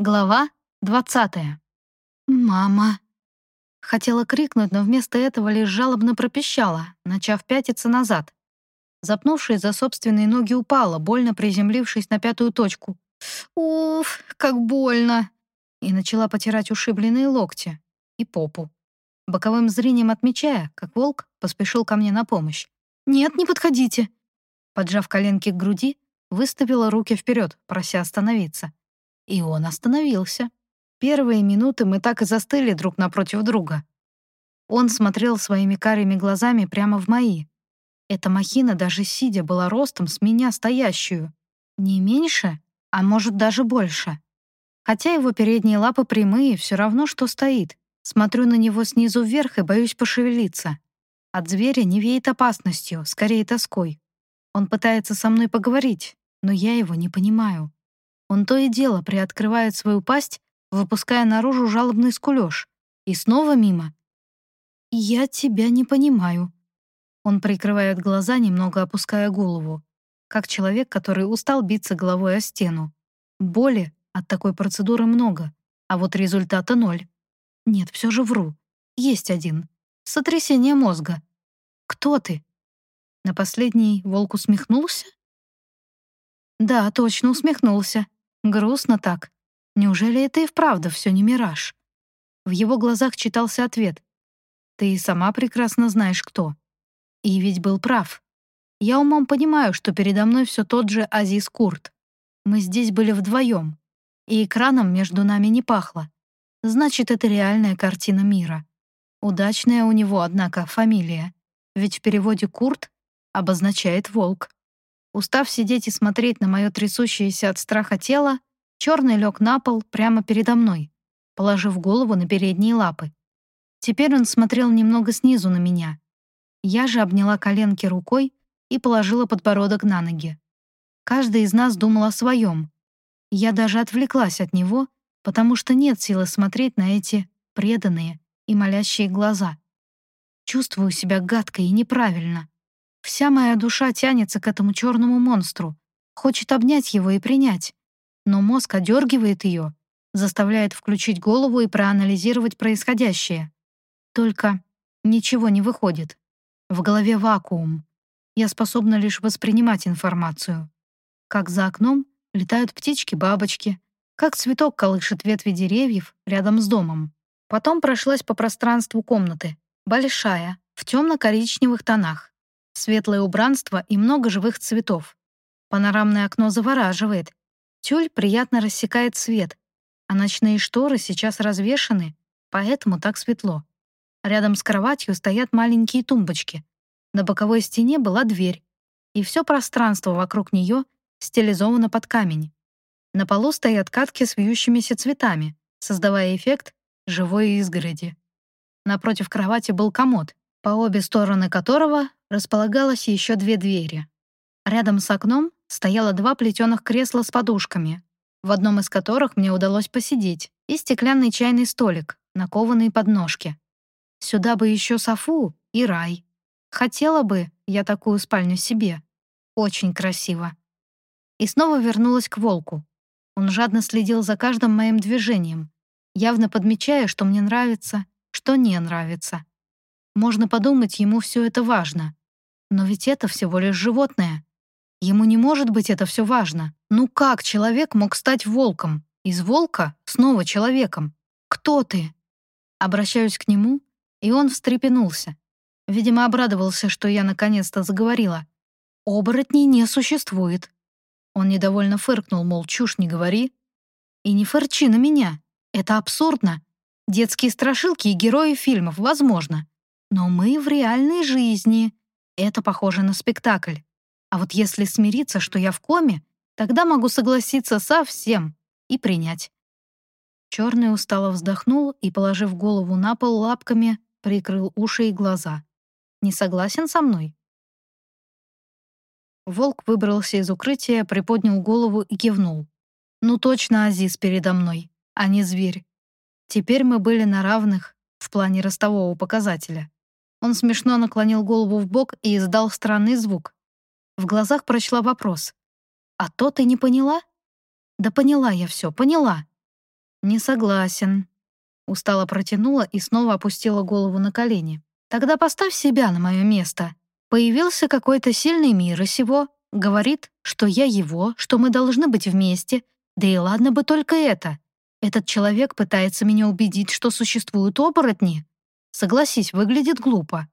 Глава двадцатая. «Мама!» Хотела крикнуть, но вместо этого лишь жалобно пропищала, начав пятиться назад. Запнувшись за собственные ноги, упала, больно приземлившись на пятую точку. «Уф, как больно!» И начала потирать ушибленные локти и попу. Боковым зрением отмечая, как волк поспешил ко мне на помощь. «Нет, не подходите!» Поджав коленки к груди, выставила руки вперед, прося остановиться. И он остановился. Первые минуты мы так и застыли друг напротив друга. Он смотрел своими карими глазами прямо в мои. Эта махина даже сидя была ростом с меня стоящую. Не меньше, а может даже больше. Хотя его передние лапы прямые, все равно, что стоит. Смотрю на него снизу вверх и боюсь пошевелиться. От зверя не веет опасностью, скорее тоской. Он пытается со мной поговорить, но я его не понимаю. Он то и дело приоткрывает свою пасть, выпуская наружу жалобный скулёж. И снова мимо. «Я тебя не понимаю». Он прикрывает глаза, немного опуская голову, как человек, который устал биться головой о стену. Боли от такой процедуры много, а вот результата ноль. Нет, все же вру. Есть один. Сотрясение мозга. Кто ты? На последний волк усмехнулся? Да, точно усмехнулся. Грустно так. Неужели это и вправду все не мираж? В его глазах читался ответ. Ты и сама прекрасно знаешь, кто. И ведь был прав. Я умом понимаю, что передо мной все тот же Азиз Курт. Мы здесь были вдвоем, и экраном между нами не пахло. Значит, это реальная картина мира. Удачная у него, однако, фамилия. Ведь в переводе «Курт» обозначает «волк». Устав сидеть и смотреть на мое трясущееся от страха тело, черный лег на пол прямо передо мной, положив голову на передние лапы. Теперь он смотрел немного снизу на меня. Я же обняла коленки рукой и положила подбородок на ноги. Каждый из нас думал о своем. Я даже отвлеклась от него, потому что нет силы смотреть на эти преданные и молящие глаза. Чувствую себя гадко и неправильно. Вся моя душа тянется к этому черному монстру, хочет обнять его и принять. Но мозг одергивает ее, заставляет включить голову и проанализировать происходящее. Только ничего не выходит. В голове вакуум. Я способна лишь воспринимать информацию. Как за окном летают птички-бабочки, как цветок колышет ветви деревьев рядом с домом. Потом прошлась по пространству комнаты, большая, в темно-коричневых тонах. Светлое убранство и много живых цветов. Панорамное окно завораживает. Тюль приятно рассекает свет, а ночные шторы сейчас развешаны, поэтому так светло. Рядом с кроватью стоят маленькие тумбочки. На боковой стене была дверь, и все пространство вокруг нее стилизовано под камень. На полу стоят катки с вьющимися цветами, создавая эффект живой изгороди. Напротив кровати был комод, по обе стороны которого располагалось еще две двери. Рядом с окном стояло два плетеных кресла с подушками, в одном из которых мне удалось посидеть, и стеклянный чайный столик, на кованые подножки. Сюда бы еще софу и рай. Хотела бы я такую спальню себе. Очень красиво. И снова вернулась к волку. Он жадно следил за каждым моим движением, явно подмечая, что мне нравится, что не нравится. Можно подумать, ему все это важно. Но ведь это всего лишь животное. Ему не может быть это все важно. Ну как человек мог стать волком? Из волка снова человеком. Кто ты? Обращаюсь к нему, и он встрепенулся. Видимо, обрадовался, что я наконец-то заговорила. Оборотней не существует. Он недовольно фыркнул, мол, чушь не говори. И не фырчи на меня. Это абсурдно. Детские страшилки и герои фильмов, возможно. Но мы в реальной жизни. Это похоже на спектакль. А вот если смириться, что я в коме, тогда могу согласиться со всем и принять. Черный устало вздохнул и, положив голову на пол лапками, прикрыл уши и глаза. «Не согласен со мной?» Волк выбрался из укрытия, приподнял голову и кивнул. «Ну точно Азиз передо мной, а не зверь. Теперь мы были на равных в плане ростового показателя. Он смешно наклонил голову в бок и издал странный звук. В глазах прочла вопрос. «А то ты не поняла?» «Да поняла я все, поняла. «Не согласен». Устало протянула и снова опустила голову на колени. «Тогда поставь себя на мое место. Появился какой-то сильный мир и сего. Говорит, что я его, что мы должны быть вместе. Да и ладно бы только это. Этот человек пытается меня убедить, что существуют оборотни. Согласись, выглядит глупо».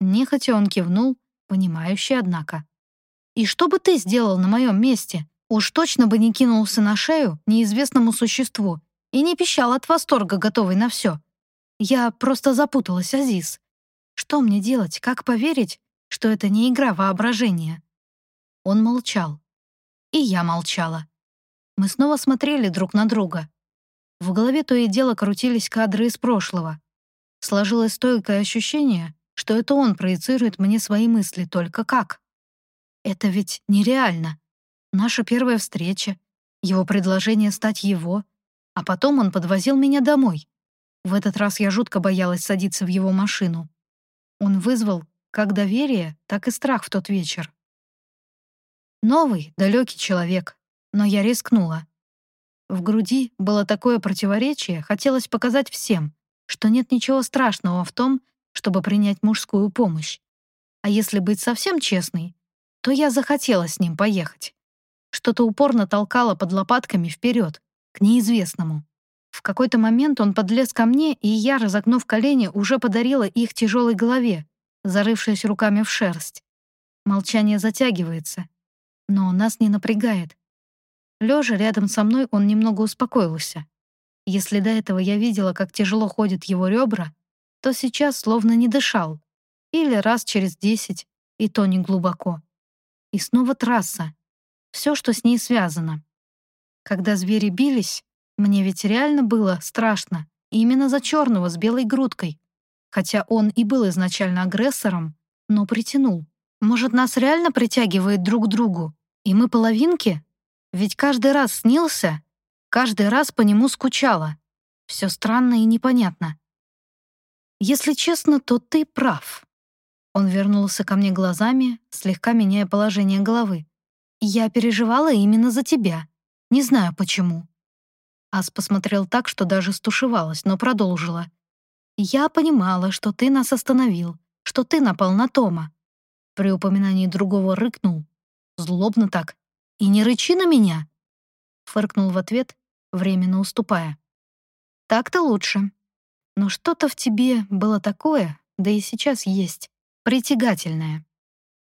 Нехотя он кивнул, понимающий, однако. «И что бы ты сделал на моем месте? Уж точно бы не кинулся на шею неизвестному существу и не пищал от восторга, готовый на все. Я просто запуталась, Азиз. Что мне делать, как поверить, что это не игра воображения?» Он молчал. И я молчала. Мы снова смотрели друг на друга. В голове то и дело крутились кадры из прошлого. Сложилось стойкое ощущение, что это он проецирует мне свои мысли, только как? Это ведь нереально. Наша первая встреча, его предложение стать его, а потом он подвозил меня домой. В этот раз я жутко боялась садиться в его машину. Он вызвал как доверие, так и страх в тот вечер. Новый, далекий человек, но я рискнула. В груди было такое противоречие, хотелось показать всем, что нет ничего страшного в том, чтобы принять мужскую помощь. А если быть совсем честной, то я захотела с ним поехать. Что-то упорно толкало под лопатками вперед, к неизвестному. В какой-то момент он подлез ко мне, и я, разогнув колени, уже подарила их тяжелой голове, зарывшись руками в шерсть. Молчание затягивается, но нас не напрягает. Лежа рядом со мной, он немного успокоился. Если до этого я видела, как тяжело ходят его ребра, то сейчас словно не дышал. Или раз через десять, и то не глубоко. И снова трасса. Все, что с ней связано. Когда звери бились, мне ведь реально было страшно. Именно за черного с белой грудкой. Хотя он и был изначально агрессором, но притянул. Может, нас реально притягивает друг к другу, и мы половинки? Ведь каждый раз снился, каждый раз по нему скучала. Все странно и непонятно. Если честно, то ты прав. Он вернулся ко мне глазами, слегка меняя положение головы. Я переживала именно за тебя. Не знаю почему. Ас посмотрел так, что даже стушевалась, но продолжила. Я понимала, что ты нас остановил, что ты напал на Тома. При упоминании другого рыкнул. Злобно так. И не рычи на меня. Фыркнул в ответ, временно уступая. Так-то лучше. Но что-то в тебе было такое, да и сейчас есть, притягательное.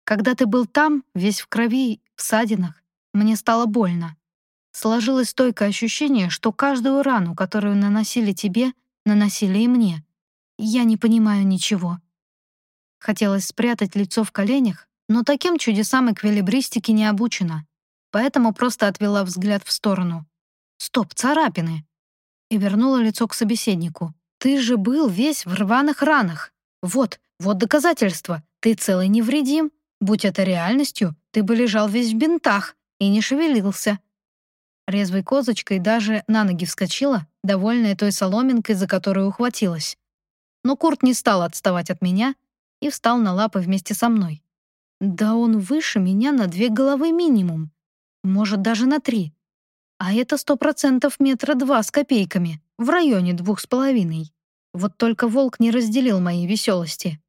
Когда ты был там, весь в крови, в садинах, мне стало больно. Сложилось стойкое ощущение, что каждую рану, которую наносили тебе, наносили и мне. Я не понимаю ничего. Хотелось спрятать лицо в коленях, но таким чудесам эквилибристики не обучена, поэтому просто отвела взгляд в сторону. «Стоп, царапины!» И вернула лицо к собеседнику. Ты же был весь в рваных ранах. Вот, вот доказательство. Ты целый невредим. Будь это реальностью, ты бы лежал весь в бинтах и не шевелился. Резвой козочкой даже на ноги вскочила, довольная той соломинкой, за которую ухватилась. Но Курт не стал отставать от меня и встал на лапы вместе со мной. Да он выше меня на две головы минимум. Может, даже на три. А это сто процентов метра два с копейками, в районе двух с половиной. Вот только волк не разделил моей веселости.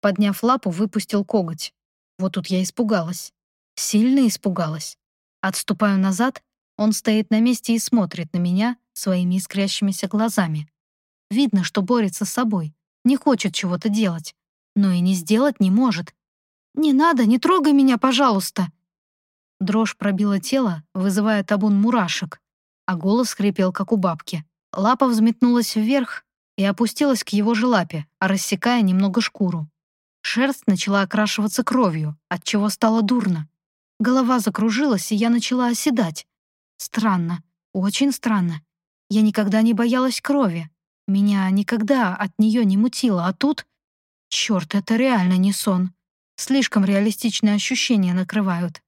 Подняв лапу, выпустил коготь. Вот тут я испугалась. Сильно испугалась. Отступаю назад, он стоит на месте и смотрит на меня своими искрящимися глазами. Видно, что борется с собой, не хочет чего-то делать, но и не сделать не может. «Не надо, не трогай меня, пожалуйста!» Дрожь пробила тело, вызывая табун мурашек, а голос хрипел, как у бабки. Лапа взметнулась вверх и опустилась к его же лапе, рассекая немного шкуру. Шерсть начала окрашиваться кровью, от чего стало дурно. Голова закружилась, и я начала оседать. Странно, очень странно. Я никогда не боялась крови. Меня никогда от нее не мутило, а тут... Черт, это реально не сон. Слишком реалистичные ощущения накрывают.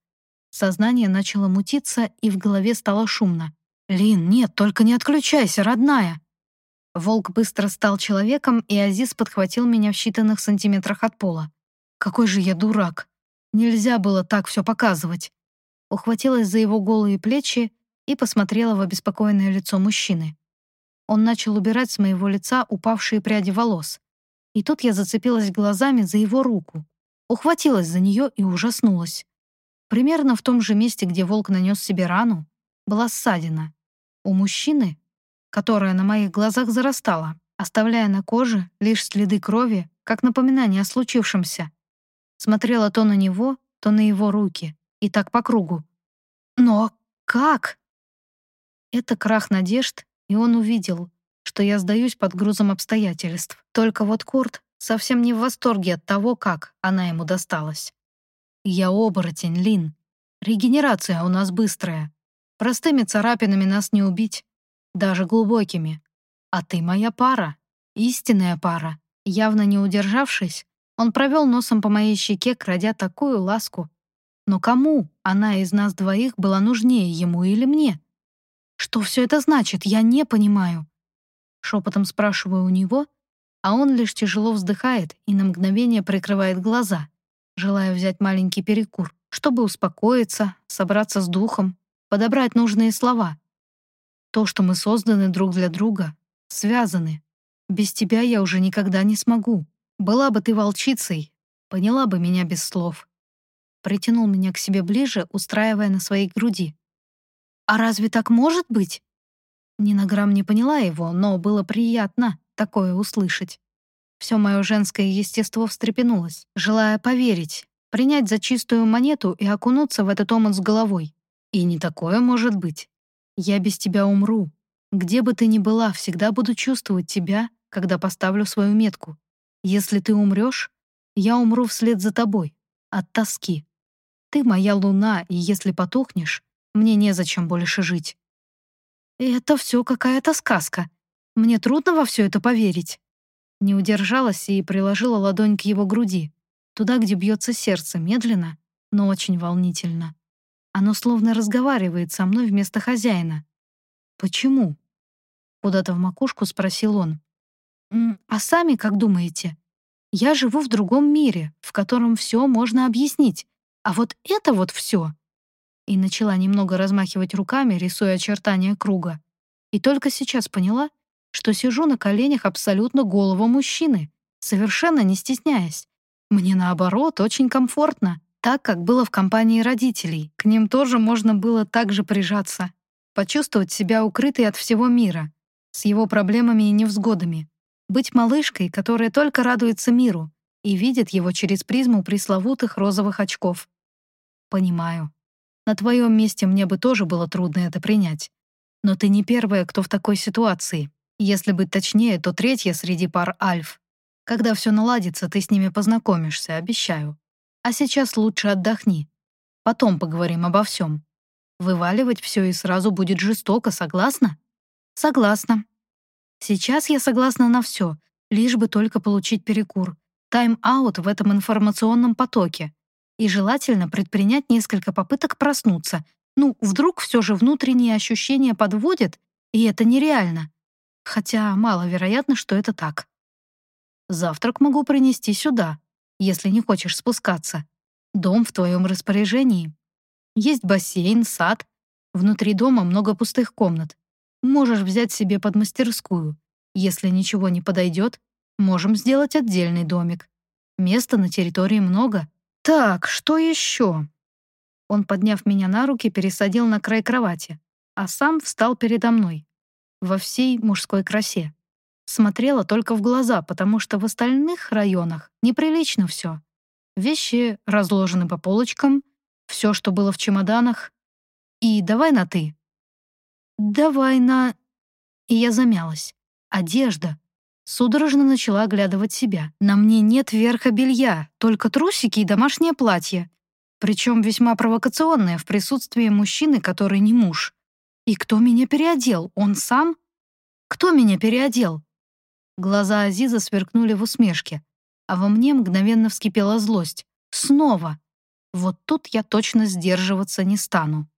Сознание начало мутиться, и в голове стало шумно. «Лин, нет, только не отключайся, родная!» Волк быстро стал человеком, и Азиз подхватил меня в считанных сантиметрах от пола. «Какой же я дурак! Нельзя было так все показывать!» Ухватилась за его голые плечи и посмотрела в обеспокоенное лицо мужчины. Он начал убирать с моего лица упавшие пряди волос. И тут я зацепилась глазами за его руку, ухватилась за нее и ужаснулась. Примерно в том же месте, где волк нанес себе рану, была ссадина. У мужчины, которая на моих глазах зарастала, оставляя на коже лишь следы крови, как напоминание о случившемся. Смотрела то на него, то на его руки, и так по кругу. Но как? Это крах надежд, и он увидел, что я сдаюсь под грузом обстоятельств. Только вот Курт совсем не в восторге от того, как она ему досталась. Я оборотень, Лин. Регенерация у нас быстрая. Простыми царапинами нас не убить, даже глубокими. А ты моя пара, истинная пара. Явно не удержавшись, он провел носом по моей щеке, крадя такую ласку. Но кому она из нас двоих была нужнее, ему или мне? Что все это значит, я не понимаю. Шепотом спрашиваю у него, а он лишь тяжело вздыхает и на мгновение прикрывает глаза, желая взять маленький перекур, чтобы успокоиться, собраться с духом, подобрать нужные слова. То, что мы созданы друг для друга, связаны. Без тебя я уже никогда не смогу. Была бы ты волчицей, поняла бы меня без слов. Притянул меня к себе ближе, устраивая на своей груди. «А разве так может быть?» Ни на грамм не поняла его, но было приятно такое услышать. Все мое женское естество встрепенулось, желая поверить, принять за чистую монету и окунуться в этот омут с головой. И не такое может быть. Я без тебя умру. Где бы ты ни была, всегда буду чувствовать тебя, когда поставлю свою метку. Если ты умрешь, я умру вслед за тобой. От тоски. Ты моя луна, и если потухнешь, мне незачем больше жить. Это все какая-то сказка. Мне трудно во все это поверить. Не удержалась и приложила ладонь к его груди, туда, где бьется сердце, медленно, но очень волнительно. Оно словно разговаривает со мной вместо хозяина. «Почему?» Куда-то в макушку спросил он. «А сами как думаете? Я живу в другом мире, в котором все можно объяснить, а вот это вот все и начала немного размахивать руками, рисуя очертания круга. И только сейчас поняла, что сижу на коленях абсолютно голого мужчины, совершенно не стесняясь. Мне, наоборот, очень комфортно, так, как было в компании родителей. К ним тоже можно было так же прижаться, почувствовать себя укрытой от всего мира, с его проблемами и невзгодами, быть малышкой, которая только радуется миру и видит его через призму пресловутых розовых очков. Понимаю. На твоем месте мне бы тоже было трудно это принять. Но ты не первая, кто в такой ситуации. Если быть точнее, то третья среди пар альф. Когда все наладится, ты с ними познакомишься, обещаю. А сейчас лучше отдохни. Потом поговорим обо всем. Вываливать все и сразу будет жестоко, согласна? Согласна. Сейчас я согласна на все, лишь бы только получить перекур. Тайм-аут в этом информационном потоке и желательно предпринять несколько попыток проснуться. Ну, вдруг все же внутренние ощущения подводят, и это нереально. Хотя маловероятно, что это так. Завтрак могу принести сюда, если не хочешь спускаться. Дом в твоем распоряжении. Есть бассейн, сад. Внутри дома много пустых комнат. Можешь взять себе под мастерскую. Если ничего не подойдет, можем сделать отдельный домик. Места на территории много, «Так, что еще?» Он, подняв меня на руки, пересадил на край кровати, а сам встал передо мной, во всей мужской красе. Смотрела только в глаза, потому что в остальных районах неприлично все. Вещи разложены по полочкам, все, что было в чемоданах. И давай на «ты». «Давай на...» И я замялась. Одежда. Судорожно начала оглядывать себя. На мне нет верха белья, только трусики и домашнее платье. Причем весьма провокационное в присутствии мужчины, который не муж. И кто меня переодел? Он сам? Кто меня переодел? Глаза Азиза сверкнули в усмешке, а во мне мгновенно вскипела злость. Снова. Вот тут я точно сдерживаться не стану.